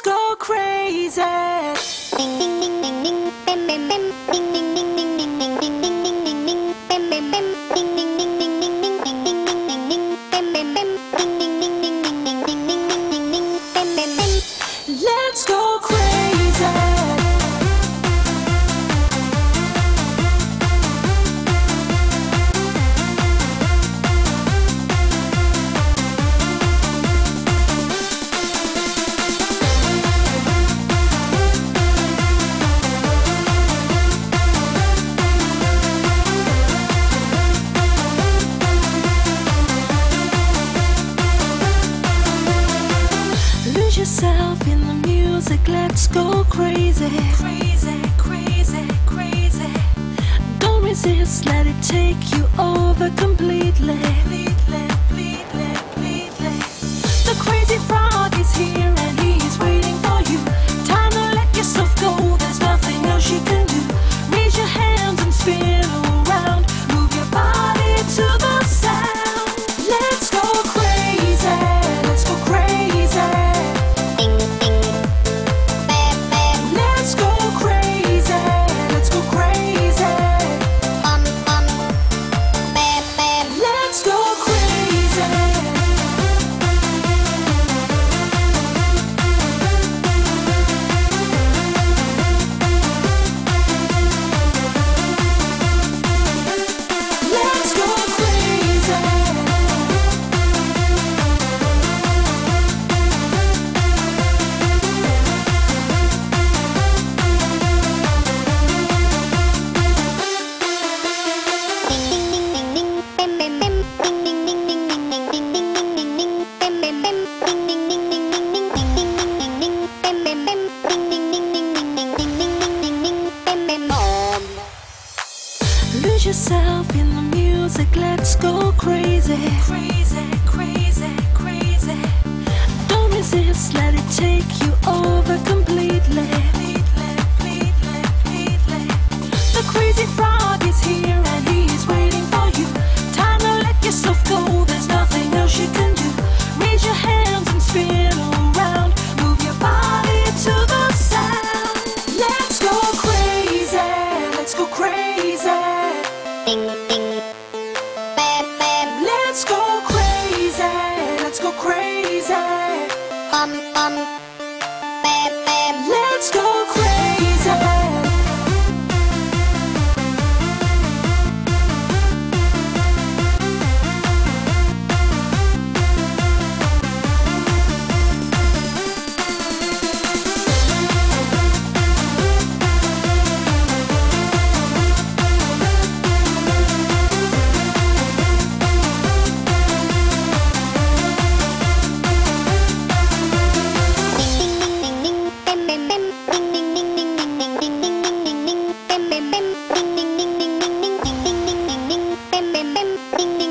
go crazy. go crazy. Crazy, crazy, crazy. Don't resist, let it take you over completely. yourself in the music, let's go crazy. Crazy, crazy, crazy. Don't resist, let it take you. Let's go crazy, let's go crazy. Um, um. Ding, ding.